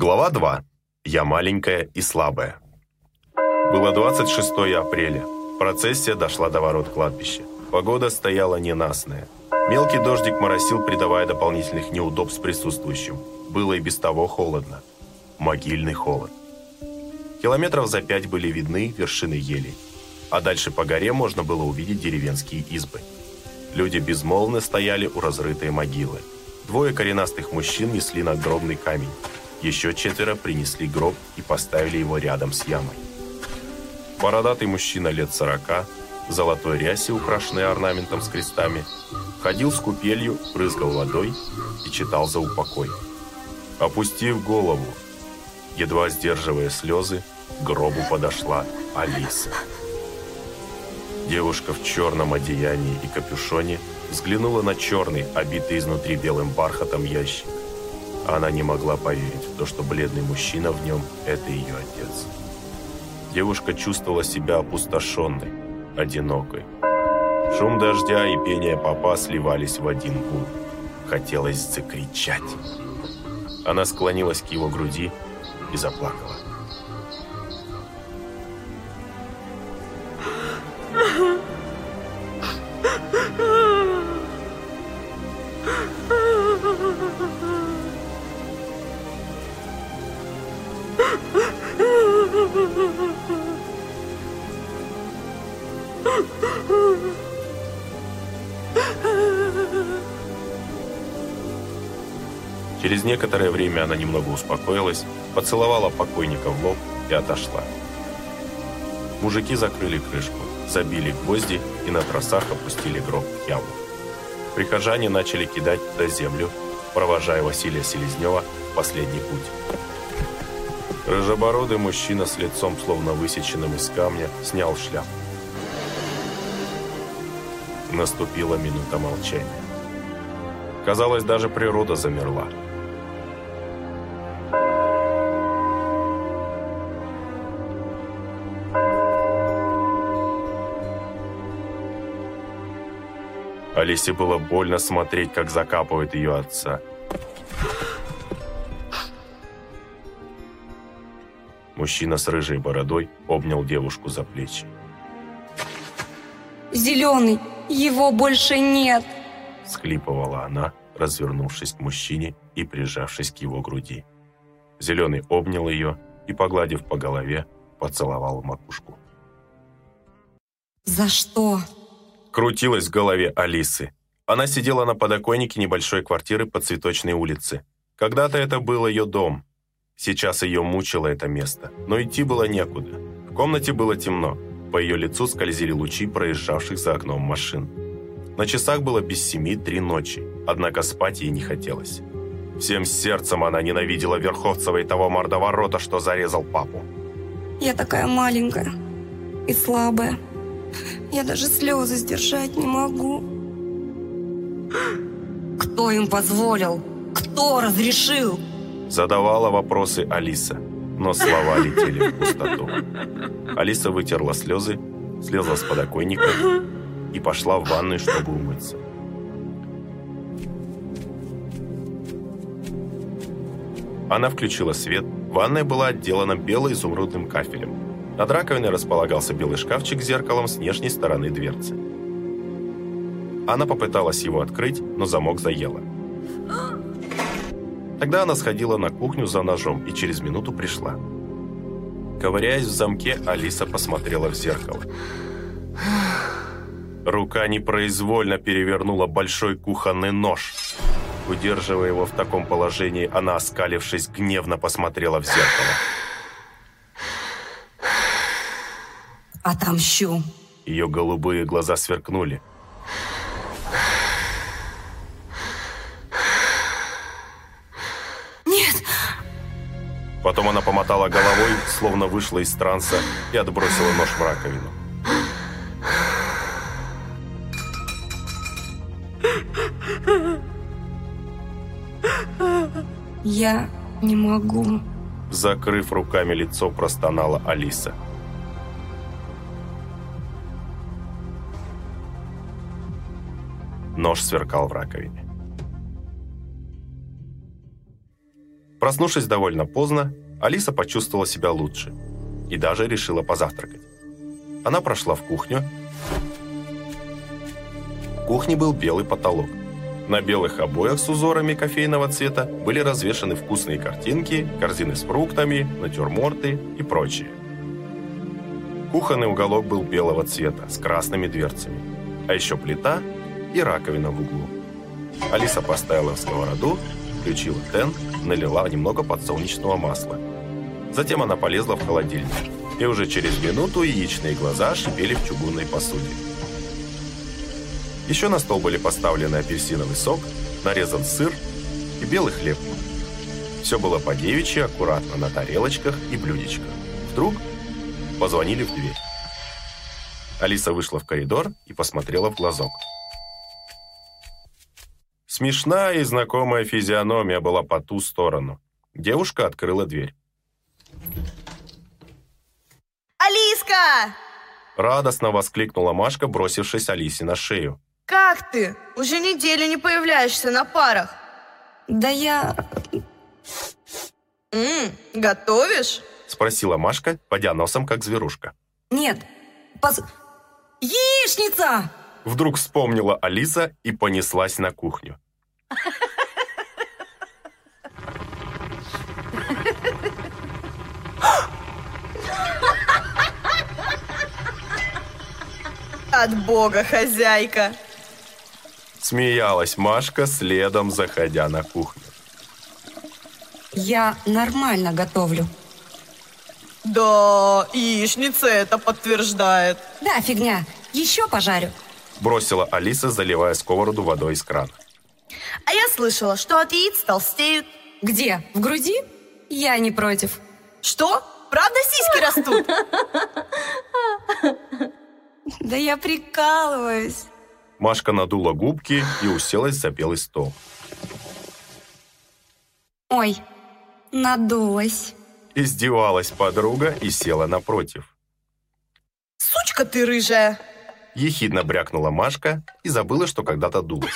Глава 2. Я маленькая и слабая. Было 26 апреля. Процессия дошла до ворот кладбища. Погода стояла ненастная. Мелкий дождик моросил, придавая дополнительных неудобств присутствующим. Было и без того холодно. Могильный холод. Километров за пять были видны вершины елей. А дальше по горе можно было увидеть деревенские избы. Люди безмолвно стояли у разрытой могилы. Двое коренастых мужчин несли надгробный камень. Еще четверо принесли гроб и поставили его рядом с ямой. Бородатый мужчина лет сорока, в золотой рясе, украшенной орнаментом с крестами, ходил с купелью, брызгал водой и читал за упокой. Опустив голову, едва сдерживая слезы, к гробу подошла Алиса. Девушка в черном одеянии и капюшоне взглянула на черный, обитый изнутри белым бархатом ящик. Она не могла поверить в то, что бледный мужчина в нем – это ее отец. Девушка чувствовала себя опустошенной, одинокой. Шум дождя и пение папа сливались в один гул. Хотелось закричать. Она склонилась к его груди и заплакала. Некоторое время она немного успокоилась, поцеловала покойника в лоб и отошла. Мужики закрыли крышку, забили гвозди и на тросах опустили гроб в яму. Прихожане начали кидать туда землю, провожая Василия Селезнева в последний путь. Рыжебородый мужчина с лицом, словно высеченным из камня, снял шляпу. Наступила минута молчания. Казалось, даже природа замерла. Алисе было больно смотреть, как закапывает ее отца. Мужчина с рыжей бородой обнял девушку за плечи. «Зеленый, его больше нет!» Схлипывала она, развернувшись к мужчине и прижавшись к его груди. Зеленый обнял ее и, погладив по голове, поцеловал макушку. «За что?» Крутилась в голове Алисы. Она сидела на подоконнике небольшой квартиры по Цветочной улице. Когда-то это был ее дом, Сейчас ее мучило это место, но идти было некуда. В комнате было темно. По ее лицу скользили лучи проезжавших за окном машин. На часах было без семи три ночи, однако спать ей не хотелось. Всем сердцем она ненавидела Верховцева и того мордоворота, что зарезал папу. «Я такая маленькая и слабая. Я даже слезы сдержать не могу». «Кто им позволил? Кто разрешил?» Задавала вопросы Алиса, но слова летели в пустоту. Алиса вытерла слезы, слезла с подоконника и пошла в ванную, чтобы умыться. Она включила свет. Ванная была отделана бело-изумрудным кафелем. Над раковиной располагался белый шкафчик с зеркалом с внешней стороны дверцы. Она попыталась его открыть, но замок заела. Тогда она сходила на кухню за ножом и через минуту пришла. Ковыряясь в замке, Алиса посмотрела в зеркало. Рука непроизвольно перевернула большой кухонный нож. Удерживая его в таком положении, она, оскалившись, гневно посмотрела в зеркало. «Отомщу!» Ее голубые глаза сверкнули. Потом она помотала головой, словно вышла из транса и отбросила нож в раковину. Я не могу. Закрыв руками лицо, простонала Алиса. Нож сверкал в раковине. Проснувшись довольно поздно, Алиса почувствовала себя лучше и даже решила позавтракать. Она прошла в кухню. В кухне был белый потолок. На белых обоях с узорами кофейного цвета были развешаны вкусные картинки, корзины с фруктами, натюрморты и прочее. Кухонный уголок был белого цвета, с красными дверцами. А еще плита и раковина в углу. Алиса поставила в сковороду, включила тен, налила немного подсолнечного масла. Затем она полезла в холодильник. И уже через минуту яичные глаза шипели в чугунной посуде. Еще на стол были поставлены апельсиновый сок, нарезан сыр и белый хлеб. Все было по девичьи, аккуратно на тарелочках и блюдечках. Вдруг позвонили в дверь. Алиса вышла в коридор и посмотрела в глазок. Смешная и знакомая физиономия была по ту сторону. Девушка открыла дверь. «Алиска!» Радостно воскликнула Машка, бросившись Алисе на шею. Как ты? Уже неделю не появляешься на парах. Да я... Ммм, готовишь? Спросила Машка, подя носом, как зверушка. Нет, пос... Яичница! Вдруг вспомнила Алиса и понеслась на кухню. От бога, хозяйка. Смеялась Машка, следом заходя на кухню. Я нормально готовлю. Да, яичница это подтверждает. Да, фигня. Еще пожарю. Бросила Алиса, заливая сковороду водой из крана. Слышала, что от яиц толстеют. Где? В груди? Я не против. Что? Правда сиськи растут? Да я прикалываюсь. Машка надула губки и уселась за белый стол. Ой, надулась. Издевалась подруга и села напротив. Сучка ты рыжая. Ехидно брякнула Машка и забыла, что когда-то дулась.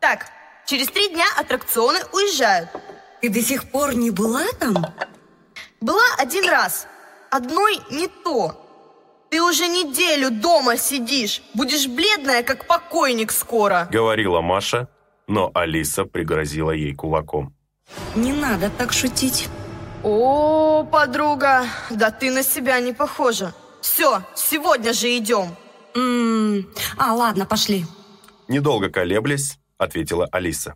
Так, через три дня аттракционы уезжают. Ты до сих пор не была там? Была один раз. Одной не то. Ты уже неделю дома сидишь. Будешь бледная, как покойник скоро. Говорила Маша, но Алиса пригрозила ей кулаком. Не надо так шутить. О, подруга, да ты на себя не похожа. Все, сегодня же идем. А, ладно, пошли. Недолго колеблясь, ответила Алиса.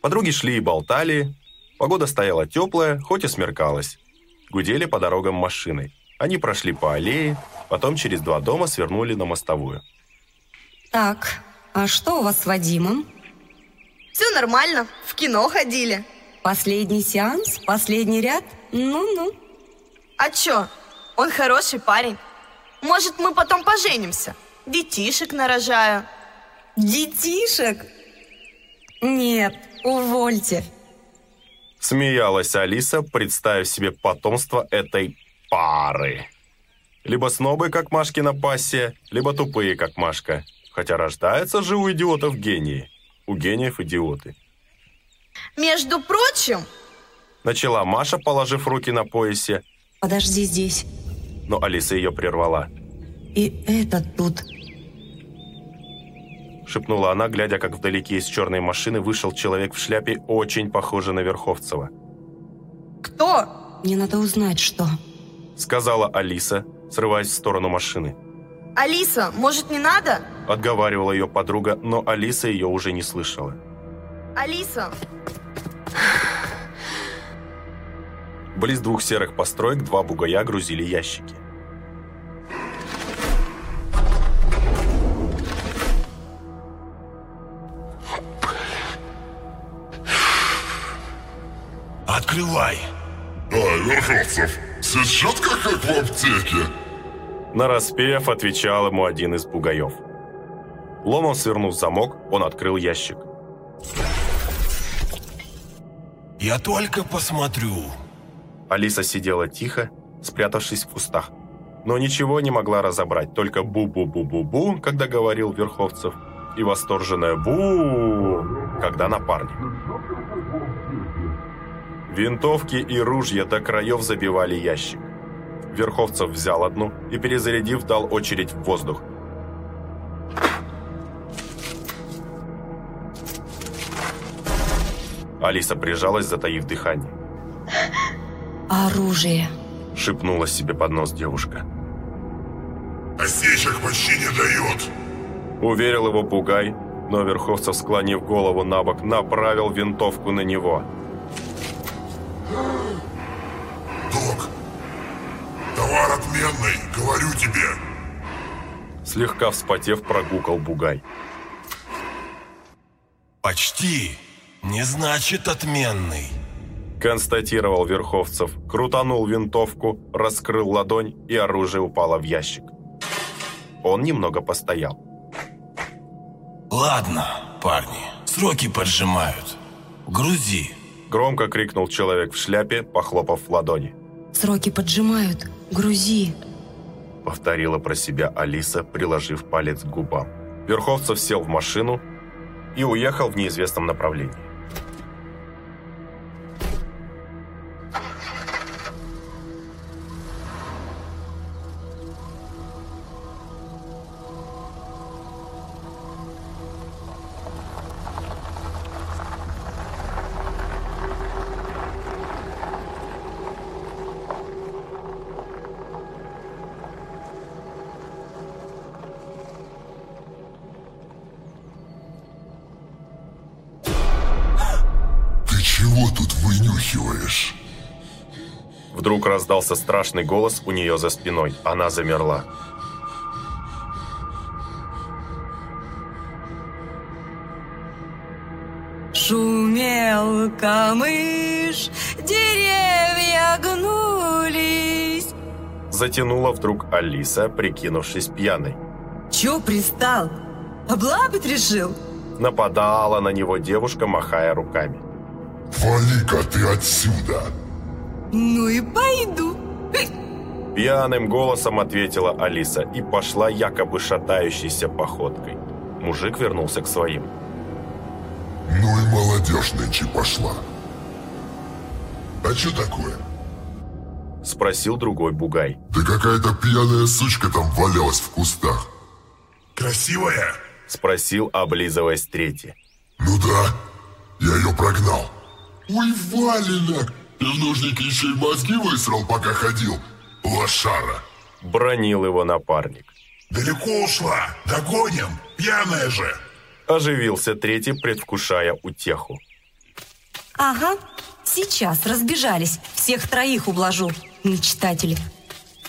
Подруги шли и болтали. Погода стояла теплая, хоть и смеркалась. Гудели по дорогам машины. Они прошли по аллее, потом через два дома свернули на мостовую. Так, а что у вас с Вадимом? Все нормально, в кино ходили. Последний сеанс? Последний ряд? Ну-ну. А чё? Он хороший парень. Может, мы потом поженимся? Детишек нарожаю. Детишек? Нет, увольте. Смеялась Алиса, представив себе потомство этой пары. Либо снобы, как Машкина пассия, либо тупые, как Машка. Хотя рождаются же у идиотов гении. У гениев идиоты. Между прочим... Начала Маша, положив руки на поясе. Подожди здесь. Но Алиса ее прервала. И этот тут. Шепнула она, глядя, как вдалеке из черной машины вышел человек в шляпе, очень похожий на Верховцева. Кто? Мне надо узнать, что. Сказала Алиса, срываясь в сторону машины. Алиса, может, не надо? Отговаривала ее подруга, но Алиса ее уже не слышала. Алиса! Близ двух серых построек два бугая грузили ящики. Открывай! А, Верховцев, сейчас как, как в аптеке. Нараспев отвечал ему один из бугаев. Ломом свернув замок, он открыл ящик. Я только посмотрю. Алиса сидела тихо, спрятавшись в кустах. Но ничего не могла разобрать, только бу-бу-бу-бу-бу, когда говорил Верховцев, и восторженное бу когда напарник. Винтовки и ружья до краев забивали ящик. Верховцев взял одну и, перезарядив, дал очередь в воздух. Алиса прижалась, затаив дыхание. Оружие. Шепнула себе под нос девушка. Осечек почти не дает. Уверил его Бугай, но Верховцев, склонив голову на бок, направил винтовку на него. Говорю тебе. Слегка вспотев, прогукал Бугай. Почти не значит отменный. Констатировал Верховцев, крутанул винтовку, раскрыл ладонь, и оружие упало в ящик. Он немного постоял. Ладно, парни, сроки поджимают. Грузи. Громко крикнул человек в шляпе, похлопав в ладони. Сроки поджимают. Грузи. Повторила про себя Алиса, приложив палец к губам. Верховцев сел в машину и уехал в неизвестном направлении. Раздался страшный голос у нее за спиной. Она замерла. Шумел камыш, деревья гнулись. Затянула вдруг Алиса, прикинувшись пьяной. Чё пристал? Облапать решил? Нападала на него девушка, махая руками. Вали-ка ты отсюда. Ну и пойду. Пьяным голосом ответила Алиса и пошла якобы шатающейся походкой. Мужик вернулся к своим. Ну и молодежь нынче пошла. А что такое? Спросил другой бугай. Да какая-то пьяная сучка там валялась в кустах. Красивая? Спросил, облизываясь третий. Ну да, я ее прогнал. Ой, валенок! Ты в нужнике еще и мозги высрал, пока ходил. Лошара. Бронил его напарник. Далеко ушла. Догоним. Пьяная же. Оживился третий, предвкушая утеху. Ага, сейчас разбежались. Всех троих ублажу, мечтатели.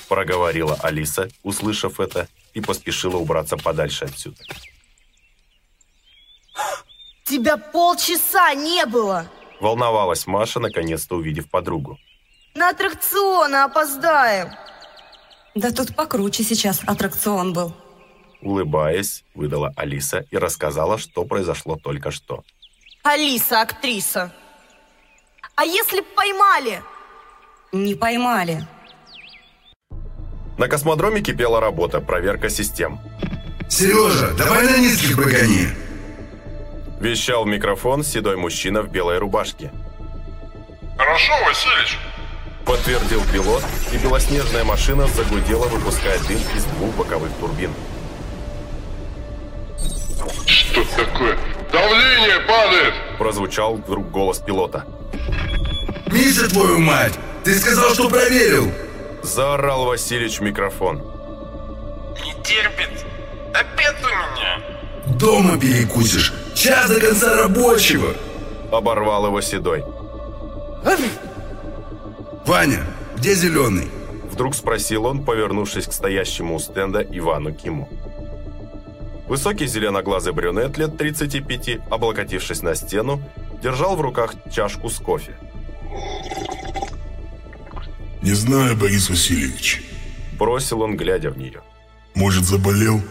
Проговорила Алиса, услышав это, и поспешила убраться подальше отсюда. Тебя полчаса не было. Волновалась Маша, наконец-то увидев подругу. На аттракционы опоздаем. Да тут покруче сейчас аттракцион был. Улыбаясь, выдала Алиса и рассказала, что произошло только что. Алиса, актриса. А если б поймали? Не поймали. На космодроме кипела работа, проверка систем. Сережа, давай на низких погони. Вещал в микрофон седой мужчина в белой рубашке. Хорошо, Василич. Подтвердил пилот, и белоснежная машина загудела, выпуская дым из двух боковых турбин. Что такое? Давление падает. Прозвучал вдруг голос пилота. Миша, твою мать! Ты сказал, что проверил! Заорал Васильевич в микрофон. Не терпит. Опять у меня. Дома перекусишь. Час до конца рабочего. Оборвал его седой. Ваня, где зеленый? Вдруг спросил он, повернувшись к стоящему у стенда Ивану Киму. Высокий зеленоглазый брюнет лет 35, облокотившись на стену, держал в руках чашку с кофе. Не знаю, Борис Васильевич. Бросил он, глядя в нее. Может, заболел?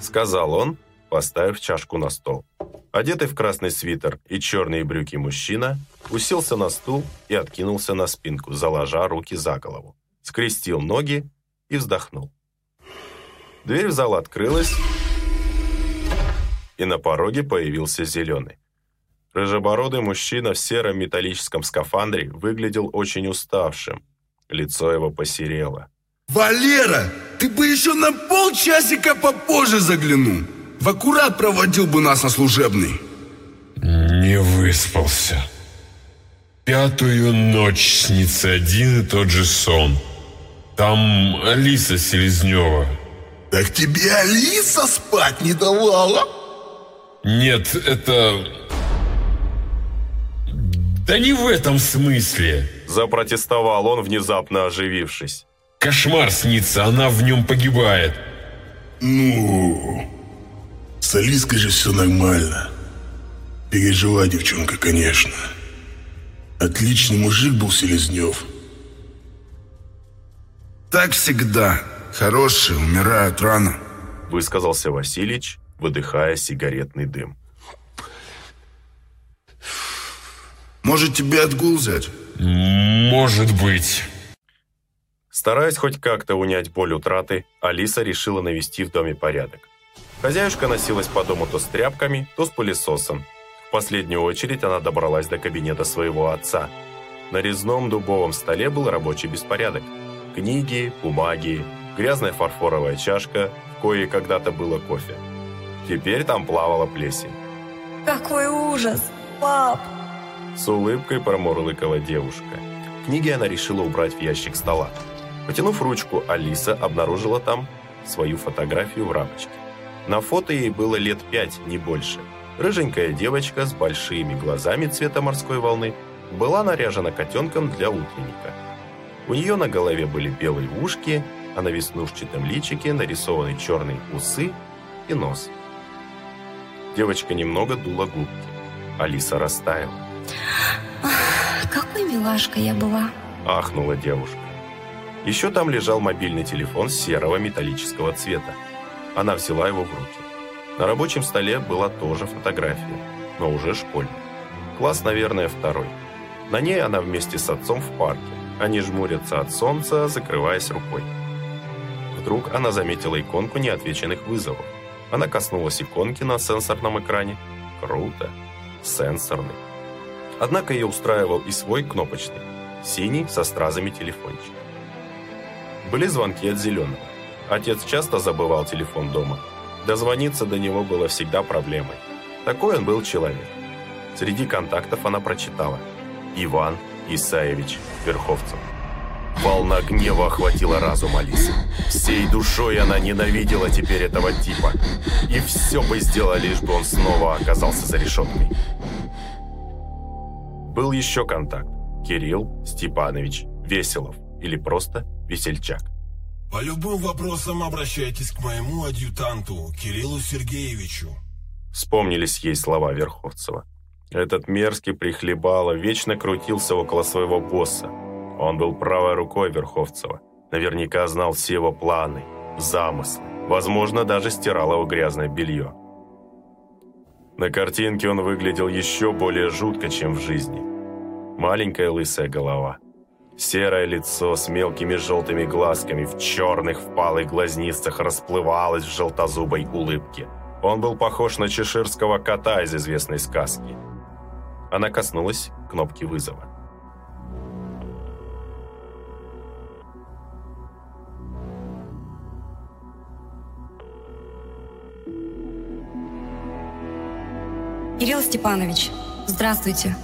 Сказал он, поставив чашку на стол. Одетый в красный свитер и черные брюки мужчина уселся на стул и откинулся на спинку, заложа руки за голову. Скрестил ноги и вздохнул. Дверь в зал открылась, и на пороге появился Зеленый. Рыжебородый мужчина в сером металлическом скафандре выглядел очень уставшим. Лицо его посерело. Валера, ты бы еще на полчасика попозже заглянул. В аккурат проводил бы нас на служебный. Не выспался. Пятую ночь снится один и тот же сон. Там Алиса Селезнева. Так тебе Алиса спать не давала? Нет, это... Да не в этом смысле. Запротестовал он, внезапно оживившись. Кошмар снится, она в нем погибает. Ну, с Алиской же все нормально. Пережила девчонка, конечно. Отличный мужик был Селезнев. Так всегда. Хорошие умирают рано. Высказался Васильич, выдыхая сигаретный дым. Может, тебе отгул взять? Может быть. Стараясь хоть как-то унять боль утраты, Алиса решила навести в доме порядок. Хозяюшка носилась по дому то с тряпками, то с пылесосом. В последнюю очередь она добралась до кабинета своего отца. На резном дубовом столе был рабочий беспорядок. Книги, бумаги, грязная фарфоровая чашка, в коей когда-то было кофе. Теперь там плавала плесень. Какой ужас, пап! С улыбкой промурлыкала девушка. Книги она решила убрать в ящик стола. Потянув ручку, Алиса обнаружила там свою фотографию в рамочке. На фото ей было лет пять, не больше. Рыженькая девочка с большими глазами цвета морской волны была наряжена котенком для утренника. У нее на голове были белые ушки, а на веснушчатом личике нарисованы черные усы и нос. Девочка немного дула губки. Алиса растаяла. Какой милашка я была. Ахнула девушка. Еще там лежал мобильный телефон серого металлического цвета. Она взяла его в руки. На рабочем столе была тоже фотография, но уже школьная. Класс, наверное, второй. На ней она вместе с отцом в парке. Они жмурятся от солнца, закрываясь рукой. Вдруг она заметила иконку неотвеченных вызовов. Она коснулась иконки на сенсорном экране. Круто. Сенсорный. Однако ее устраивал и свой кнопочный. Синий со стразами телефончик. Были звонки от Зеленого. Отец часто забывал телефон дома. Дозвониться до него было всегда проблемой. Такой он был человек. Среди контактов она прочитала. Иван Исаевич Верховцев. Волна гнева охватила разум Алисы. Всей душой она ненавидела теперь этого типа. И все бы сделала, лишь бы он снова оказался за решеткой. Был еще контакт. Кирилл Степанович Веселов. Или просто Весельчак. По любым вопросам обращайтесь к моему адъютанту, Кириллу Сергеевичу. Вспомнились ей слова Верховцева. Этот мерзкий прихлебало вечно крутился около своего босса. Он был правой рукой Верховцева. Наверняка знал все его планы, замыслы. Возможно, даже стирал его грязное белье. На картинке он выглядел еще более жутко, чем в жизни. Маленькая лысая голова. Серое лицо с мелкими желтыми глазками в черных впалых глазницах расплывалось в желтозубой улыбке. Он был похож на чеширского кота из известной сказки. Она коснулась кнопки вызова. Кирилл Степанович, здравствуйте.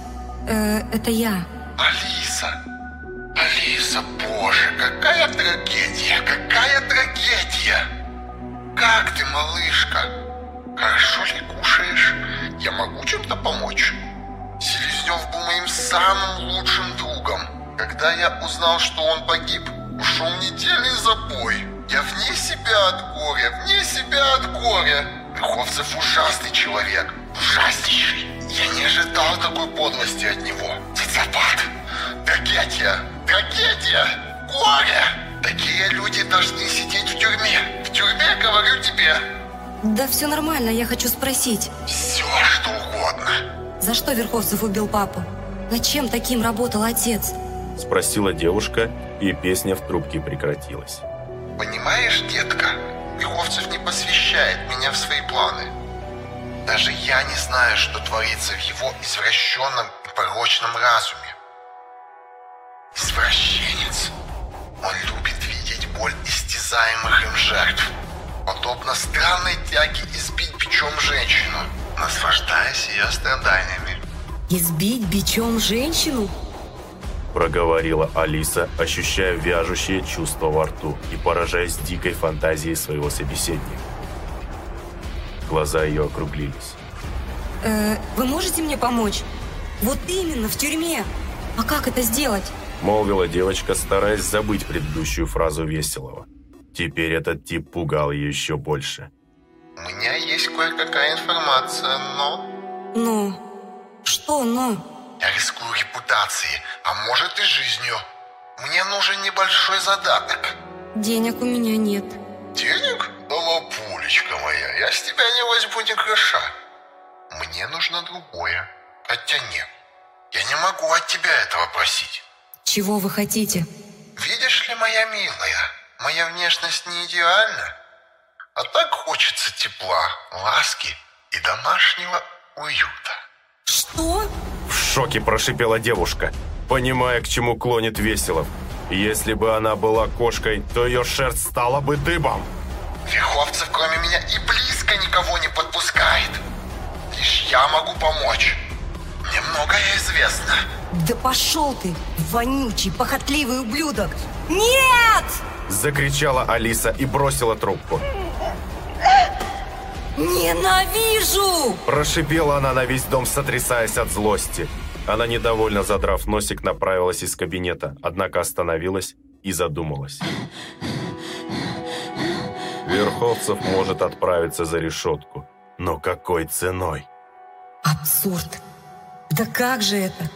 Э, это я. Алиса. Алиса, боже, какая трагедия, какая трагедия. Как ты, малышка? Хорошо ли кушаешь? Я могу чем-то помочь? Селезнев был моим самым лучшим другом. Когда я узнал, что он погиб, ушел недельный запой. Я вне себя от горя, вне себя от горя. Верховцев ужасный человек, ужаснейший. Я не ожидал такой подлости от него. Социопат. Трагедия, трагедия, горе. Такие люди должны сидеть в тюрьме. В тюрьме, говорю тебе. Да все нормально, я хочу спросить. Все, что угодно. За что Верховцев убил папу? Над чем таким работал отец? Спросила девушка, и песня в трубке прекратилась. Понимаешь, детка, Верховцев не посвящает меня в свои планы. Даже я не знаю, что творится в его извращенном и порочном разуме. Извращенец. Он любит видеть боль истязаемых им жертв. Подобно странной тяге избить бичом женщину, наслаждаясь ее страданиями. Избить бичом женщину? Проговорила Алиса, ощущая вяжущее чувство во рту и поражаясь дикой фантазией своего собеседника. Глаза ее округлились. Э, вы можете мне помочь? Вот именно, в тюрьме. А как это сделать? Молвила девочка, стараясь забыть предыдущую фразу Веселого. Теперь этот тип пугал ее еще больше. У меня есть кое-какая информация, но... Ну, что но? Я рискую репутацией, а может и жизнью. Мне нужен небольшой задаток. Денег у меня нет. Денег? Да пулечка моя, я с тебя не возьму ни гроша. Мне нужно другое. Хотя нет, я не могу от тебя этого просить. Чего вы хотите? Видишь ли, моя милая, моя внешность не идеальна. А так хочется тепла, ласки и домашнего уюта. Что? В шоке прошипела девушка, понимая, к чему клонит Веселов. Если бы она была кошкой, то ее шерсть стала бы дыбом. Верховцев кроме меня и близко никого не подпускает. Лишь я могу помочь. Мне многое известно. Да пошел ты, вонючий, похотливый ублюдок! Нет! Закричала Алиса и бросила трубку. Ненавижу! Прошипела она на весь дом, сотрясаясь от злости. Она, недовольно задрав носик, направилась из кабинета, однако остановилась и задумалась. Верховцев может отправиться за решетку. Но какой ценой? Абсурд. Да как же это?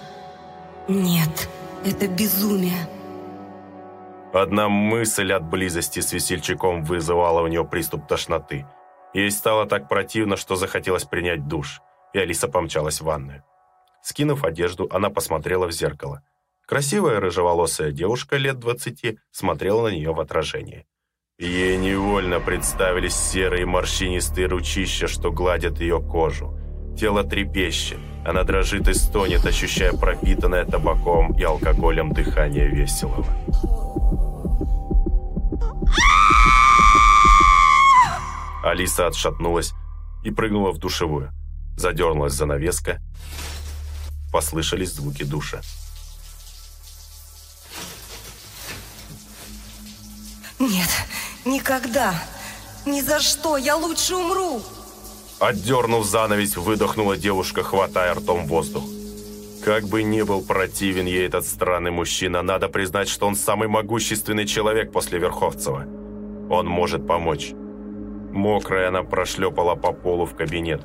Нет, это безумие. Одна мысль от близости с весельчаком вызывала у нее приступ тошноты. Ей стало так противно, что захотелось принять душ, и Алиса помчалась в ванную. Скинув одежду, она посмотрела в зеркало. Красивая рыжеволосая девушка лет двадцати смотрела на нее в отражении. Ей невольно представились серые морщинистые ручища, что гладят ее кожу. Тело трепещет, она дрожит и стонет, ощущая пропитанное табаком и алкоголем дыхание веселого. Алиса отшатнулась и прыгнула в душевую. Задернулась занавеска. Послышались звуки душа. Нет, никогда. Ни за что, я лучше умру. Отдернув занавесь, выдохнула девушка, хватая ртом воздух. Как бы ни был противен ей этот странный мужчина, надо признать, что он самый могущественный человек после Верховцева. Он может помочь. Мокрая она прошлепала по полу в кабинет.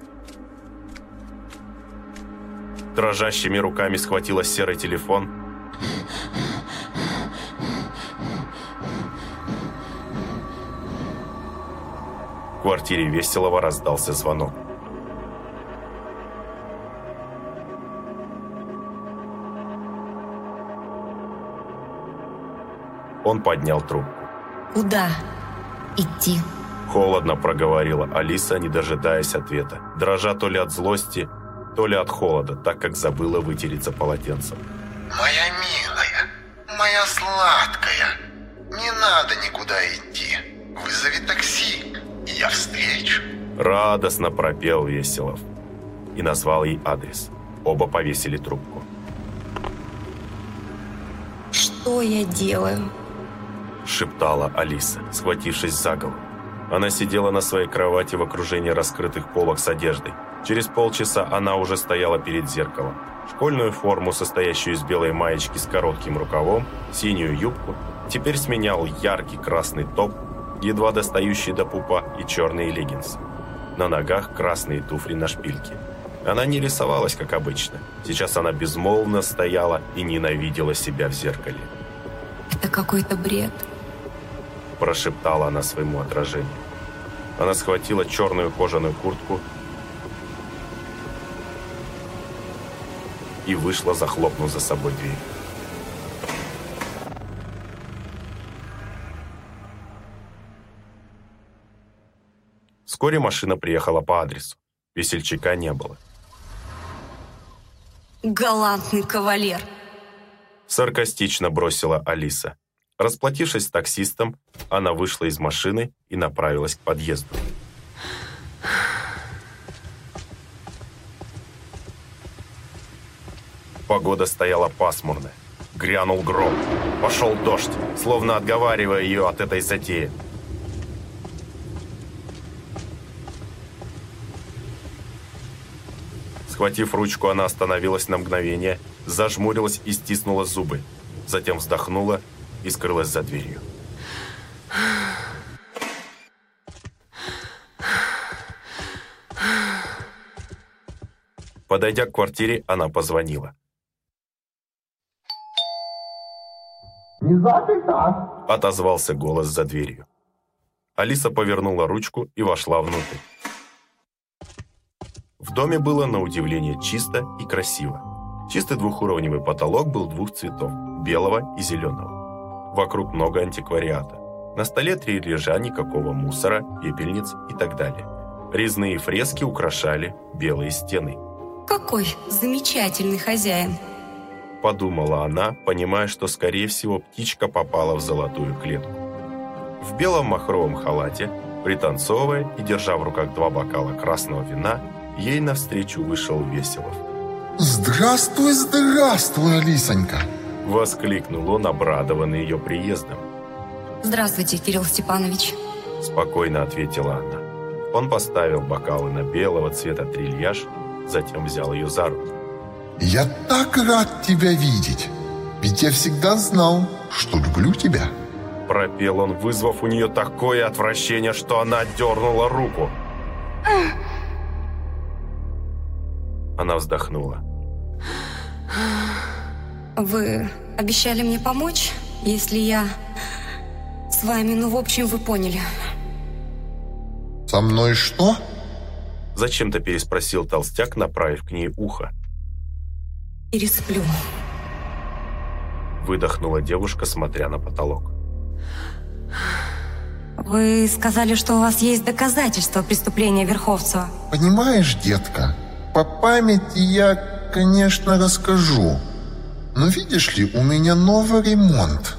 Дрожащими руками схватила серый телефон. Квартире Веселого раздался звонок. Он поднял трубку. Куда идти? Холодно проговорила Алиса, не дожидаясь ответа, дрожа то ли от злости, то ли от холода, так как забыла вытереться полотенцем. Моя милая, моя сладкая, не надо никуда идти. Радостно пропел Веселов и назвал ей адрес. Оба повесили трубку. Что я делаю? Шептала Алиса, схватившись за голову. Она сидела на своей кровати в окружении раскрытых полок с одеждой. Через полчаса она уже стояла перед зеркалом. Школьную форму, состоящую из белой маечки с коротким рукавом, синюю юбку, теперь сменял яркий красный топ, едва достающий до пупа, и черные леггинсы. На ногах красные туфли на шпильке. Она не рисовалась, как обычно. Сейчас она безмолвно стояла и ненавидела себя в зеркале. Это какой-то бред. Прошептала она своему отражению. Она схватила черную кожаную куртку и вышла, захлопнув за собой дверь. Вскоре машина приехала по адресу. Весельчака не было. Галантный кавалер. Саркастично бросила Алиса. Расплатившись с таксистом, она вышла из машины и направилась к подъезду. Погода стояла пасмурная. Грянул гром. Пошел дождь, словно отговаривая ее от этой затеи. Схватив ручку, она остановилась на мгновение, зажмурилась и стиснула зубы. Затем вздохнула и скрылась за дверью. Подойдя к квартире, она позвонила. Не заперта. Отозвался голос за дверью. Алиса повернула ручку и вошла внутрь. В доме было на удивление чисто и красиво. Чистый двухуровневый потолок был двух цветов – белого и зеленого. Вокруг много антиквариата. На столе три лежа никакого мусора, пепельниц и так далее. Резные фрески украшали белые стены. Какой замечательный хозяин. Подумала она, понимая, что, скорее всего, птичка попала в золотую клетку. В белом махровом халате, пританцовывая и держа в руках два бокала красного вина, ей навстречу вышел Веселов. Здравствуй, здравствуй, Алисонька. Воскликнул он, обрадованный ее приездом. Здравствуйте, Кирилл Степанович. Спокойно ответила она. Он поставил бокалы на белого цвета трильяж, затем взял ее за руку. Я так рад тебя видеть. Ведь я всегда знал, что люблю тебя. Пропел он, вызвав у нее такое отвращение, что она дернула руку. Она вздохнула. Вы обещали мне помочь, если я с вами, ну, в общем, вы поняли. Со мной что? Зачем-то переспросил толстяк, направив к ней ухо. Пересплю. Выдохнула девушка, смотря на потолок. Вы сказали, что у вас есть доказательства преступления Верховцева. Понимаешь, детка, по памяти я, конечно, расскажу. Но видишь ли, у меня новый ремонт.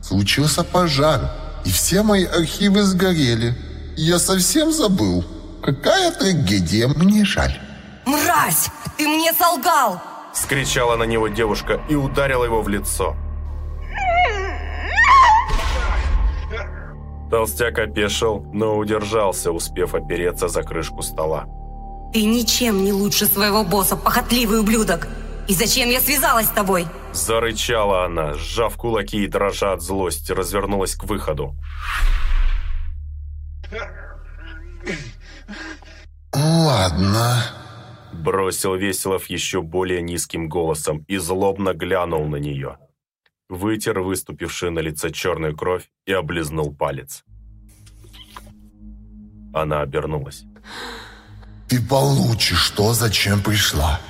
Случился пожар, и все мои архивы сгорели. Я совсем забыл. Какая трагедия, мне жаль. Мразь! Ты мне солгал! Скричала на него девушка и ударила его в лицо. Толстяк опешил, но удержался, успев опереться за крышку стола. Ты ничем не лучше своего босса, похотливый ублюдок! И зачем я связалась с тобой? Зарычала она, сжав кулаки и дрожа от злости, развернулась к выходу. Ладно. Бросил Веселов еще более низким голосом и злобно глянул на нее. Вытер выступившую на лице черную кровь и облизнул палец. Она обернулась. Ты получишь то, зачем пришла.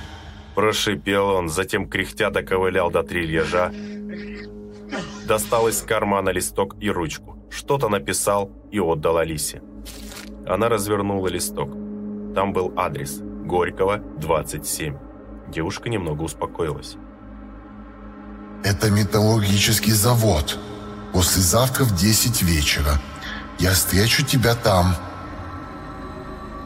Прошипел он, затем кряхтя доковылял до трильяжа, достал из кармана листок и ручку, что-то написал и отдал Алисе. Она развернула листок. Там был адрес Горького, 27. Девушка немного успокоилась. Это металлургический завод. Послезавтра в 10 вечера. Я встречу тебя там.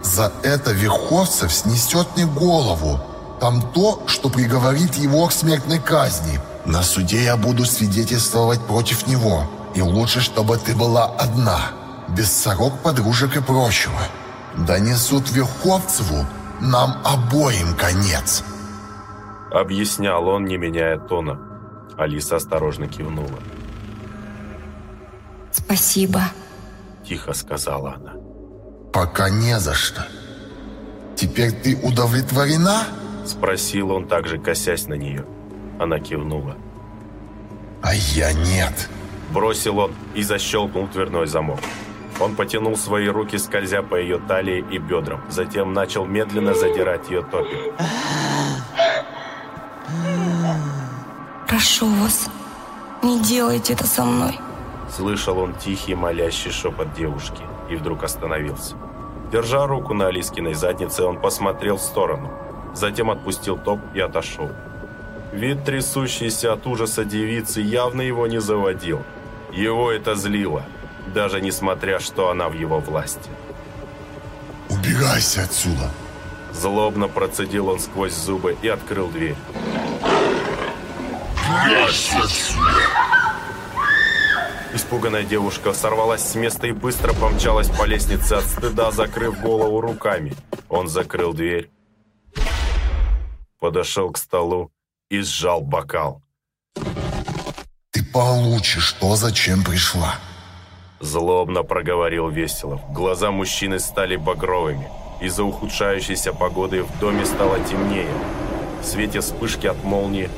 За это Верховцев снесет мне голову. Там то, что приговорит его к смертной казни. На суде я буду свидетельствовать против него. И лучше, чтобы ты была одна, без сорок, подружек и прочего. Донесут Верховцеву, нам обоим конец. Объяснял он, не меняя тона. Алиса осторожно кивнула. Спасибо. Тихо сказала она. Пока не за что. Теперь ты удовлетворена? Спросил он, также косясь на нее. Она кивнула. А я нет. Бросил он и защелкнул дверной замок. Он потянул свои руки, скользя по ее талии и бедрам. Затем начал медленно задирать ее топик. Прошу вас, не делайте это со мной. Слышал он тихий молящий шепот девушки и вдруг остановился. Держа руку на Алискиной заднице, он посмотрел в сторону. Затем отпустил топ и отошел. Вид трясущейся от ужаса девицы явно его не заводил. Его это злило, даже несмотря, что она в его власти. «Убирайся отсюда!» Злобно процедил он сквозь зубы и открыл дверь. «Убирайся отсюда!» Испуганная девушка сорвалась с места и быстро помчалась по лестнице от стыда, закрыв голову руками. Он закрыл дверь, подошел к столу и сжал бокал. «Ты получишь то, зачем пришла!» Злобно проговорил Веселов. Глаза мужчины стали багровыми. Из-за ухудшающейся погоды в доме стало темнее. В свете вспышки от молнии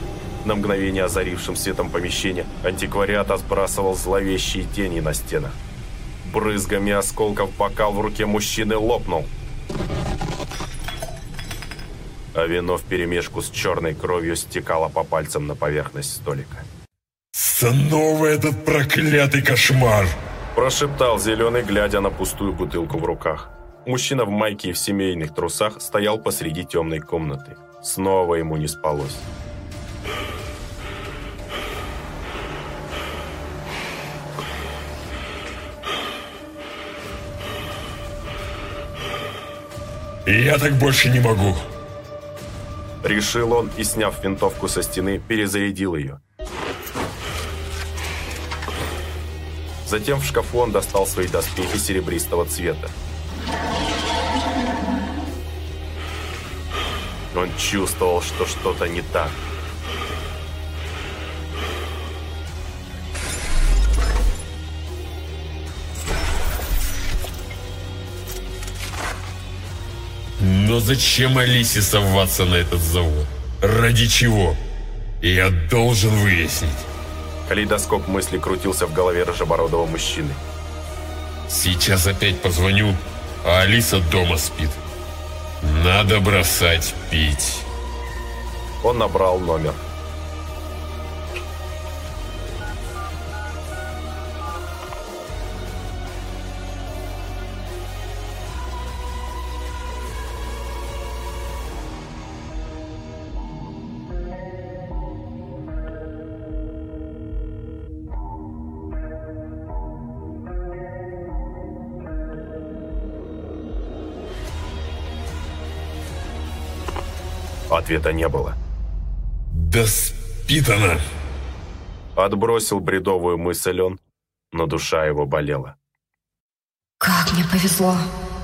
на мгновение озарившим светом помещения, антиквариат сбрасывал зловещие тени на стенах. Брызгами осколков бокал в руке мужчины лопнул. А вино вперемешку с черной кровью стекало по пальцам на поверхность столика. «Снова этот проклятый кошмар!» Прошептал Зеленый, глядя на пустую бутылку в руках. Мужчина в майке и в семейных трусах стоял посреди темной комнаты. Снова ему не спалось. «Я так больше не могу!» Решил он и, сняв винтовку со стены, перезарядил ее. Затем в шкафу он достал свои доспехи серебристого цвета. Он чувствовал, что что-то не так. Но зачем Алисе соваться на этот завод? Ради чего? Я должен выяснить. Калейдоскоп мысли крутился в голове рыжебородого мужчины. Сейчас опять позвоню, а Алиса дома спит. Надо бросать пить. Он набрал номер. Ответа не было. Да спит она. Отбросил бредовую мысль он, но душа его болела. Как мне повезло.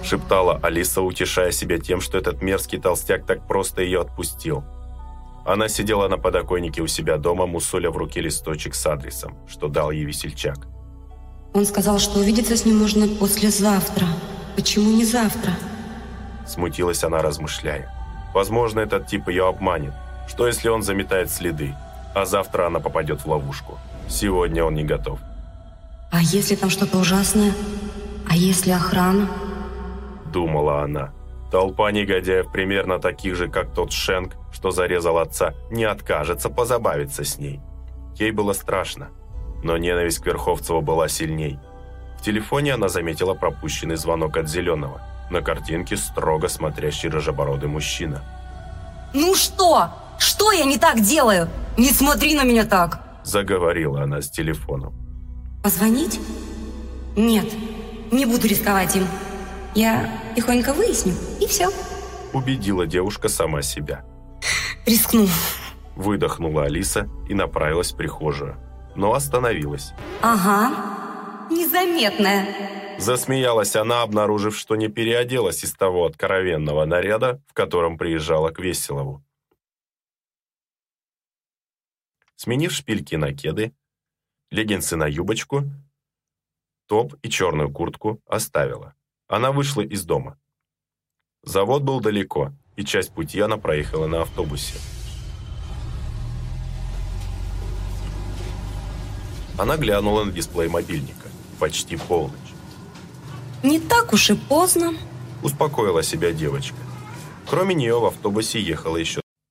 Шептала Алиса, утешая себя тем, что этот мерзкий толстяк так просто ее отпустил. Она сидела на подоконнике у себя дома, мусоля в руке листочек с адресом, что дал ей весельчак. Он сказал, что увидеться с ним можно послезавтра. Почему не завтра? Смутилась она, размышляя. Возможно, этот тип ее обманет. Что если он заметает следы, а завтра она попадет в ловушку? Сегодня он не готов. А если там что-то ужасное? А если охрана? Думала она. Толпа негодяев, примерно таких же, как тот Шенк, что зарезал отца, не откажется позабавиться с ней. Ей было страшно, но ненависть к Верховцеву была сильней. В телефоне она заметила пропущенный звонок от Зеленого. На картинке строго смотрящий рыжебородый мужчина. Ну что? Что я не так делаю? Не смотри на меня так! Заговорила она с телефоном. Позвонить? Нет, не буду рисковать им. Я тихонько выясню, и все. Убедила девушка сама себя. Рискну. Выдохнула Алиса и направилась в прихожую. Но остановилась. Ага, незаметная. Засмеялась она, обнаружив, что не переоделась из того откровенного наряда, в котором приезжала к Веселову. Сменив шпильки на кеды, леггинсы на юбочку, топ и черную куртку оставила. Она вышла из дома. Завод был далеко, и часть пути она проехала на автобусе. Она глянула на дисплей мобильника. Почти полночь. Не так уж и поздно. Успокоила себя девочка. Кроме нее в автобусе ехало еще